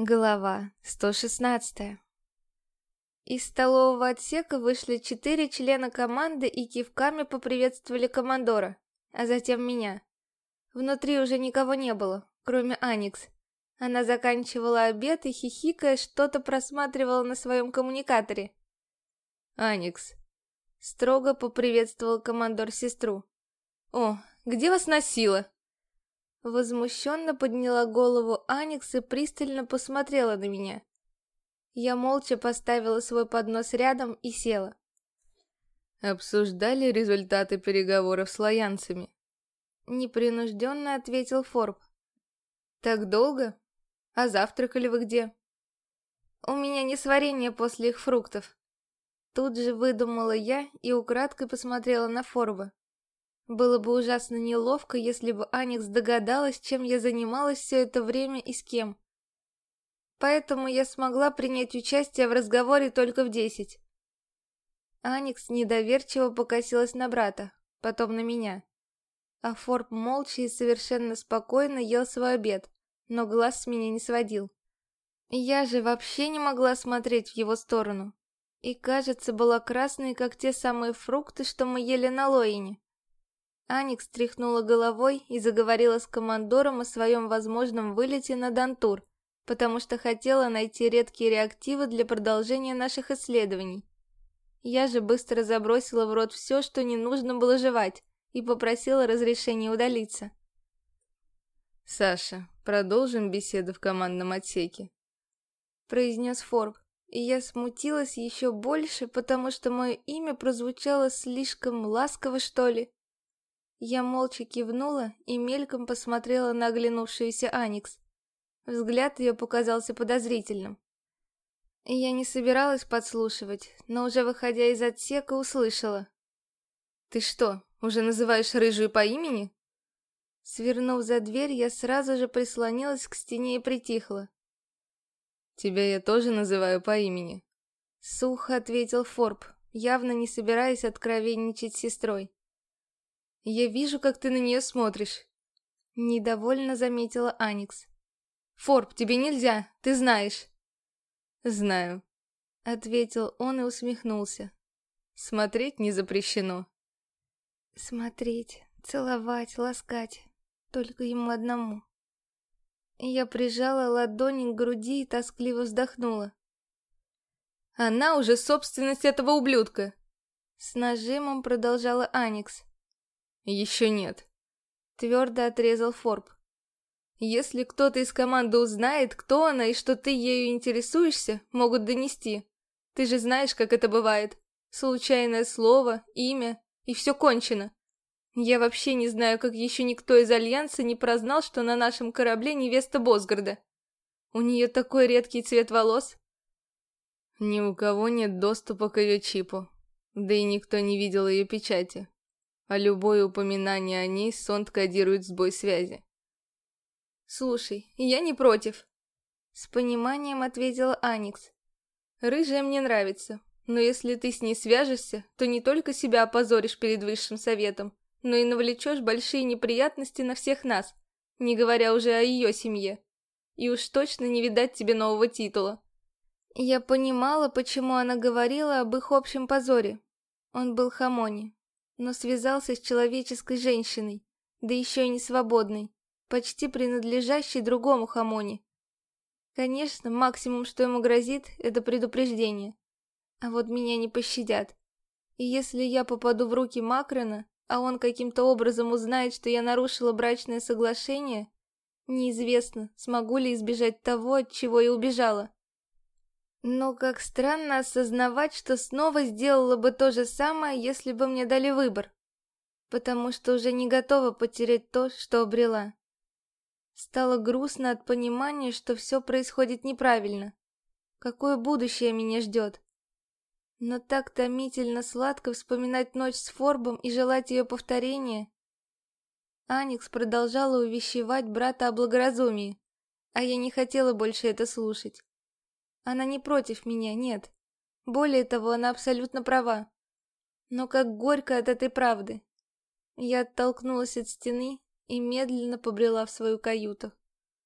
Глава 116 Из столового отсека вышли четыре члена команды и кивками поприветствовали командора, а затем меня. Внутри уже никого не было, кроме Аникс. Она заканчивала обед и, хихикая, что-то просматривала на своем коммуникаторе. «Аникс», — строго поприветствовал командор сестру. «О, где вас носило?» Возмущенно подняла голову Аникс и пристально посмотрела на меня. Я молча поставила свой поднос рядом и села. Обсуждали результаты переговоров с лоянцами. Непринужденно ответил Форб. Так долго? А завтракали вы где? У меня не сварение после их фруктов. Тут же выдумала я и украдкой посмотрела на Форба. Было бы ужасно неловко, если бы Аникс догадалась, чем я занималась все это время и с кем. Поэтому я смогла принять участие в разговоре только в десять. Аникс недоверчиво покосилась на брата, потом на меня. А Форб молча и совершенно спокойно ел свой обед, но глаз с меня не сводил. Я же вообще не могла смотреть в его сторону. И, кажется, была красной, как те самые фрукты, что мы ели на Лоине. Аникс тряхнула головой и заговорила с командором о своем возможном вылете на Дантур, потому что хотела найти редкие реактивы для продолжения наших исследований. Я же быстро забросила в рот все, что не нужно было жевать, и попросила разрешения удалиться. «Саша, продолжим беседу в командном отсеке», — произнес Форб, и я смутилась еще больше, потому что мое имя прозвучало слишком ласково, что ли. Я молча кивнула и мельком посмотрела на оглянувшуюся Аникс. Взгляд ее показался подозрительным. Я не собиралась подслушивать, но уже выходя из отсека услышала. «Ты что, уже называешь рыжую по имени?» Свернув за дверь, я сразу же прислонилась к стене и притихла. «Тебя я тоже называю по имени», — сухо ответил Форб, явно не собираясь откровенничать с сестрой. Я вижу, как ты на нее смотришь. Недовольно заметила Аникс. Форб, тебе нельзя, ты знаешь. Знаю. Ответил он и усмехнулся. Смотреть не запрещено. Смотреть, целовать, ласкать. Только ему одному. Я прижала ладони к груди и тоскливо вздохнула. Она уже собственность этого ублюдка. С нажимом продолжала Аникс. Еще нет. Твердо отрезал Форб. Если кто-то из команды узнает, кто она и что ты ею интересуешься, могут донести. Ты же знаешь, как это бывает. Случайное слово, имя, и все кончено. Я вообще не знаю, как еще никто из Альянса не прознал, что на нашем корабле невеста Босгарда. У нее такой редкий цвет волос. Ни у кого нет доступа к ее чипу. Да и никто не видел ее печати а любое упоминание о ней сонд кодирует сбой связи. «Слушай, я не против», — с пониманием ответила Аникс. «Рыжая мне нравится, но если ты с ней свяжешься, то не только себя опозоришь перед высшим советом, но и навлечешь большие неприятности на всех нас, не говоря уже о ее семье. И уж точно не видать тебе нового титула». Я понимала, почему она говорила об их общем позоре. Он был Хамони, но связался с человеческой женщиной, да еще и не свободной, почти принадлежащей другому Хамоне. Конечно, максимум, что ему грозит, это предупреждение. А вот меня не пощадят. И если я попаду в руки Макрона, а он каким-то образом узнает, что я нарушила брачное соглашение, неизвестно, смогу ли избежать того, от чего я убежала. Но как странно осознавать, что снова сделала бы то же самое, если бы мне дали выбор. Потому что уже не готова потерять то, что обрела. Стало грустно от понимания, что все происходит неправильно. Какое будущее меня ждет. Но так томительно сладко вспоминать ночь с Форбом и желать ее повторения. Аникс продолжала увещевать брата о благоразумии, а я не хотела больше это слушать. Она не против меня, нет. Более того, она абсолютно права. Но как горько от этой правды. Я оттолкнулась от стены и медленно побрела в свою каюту.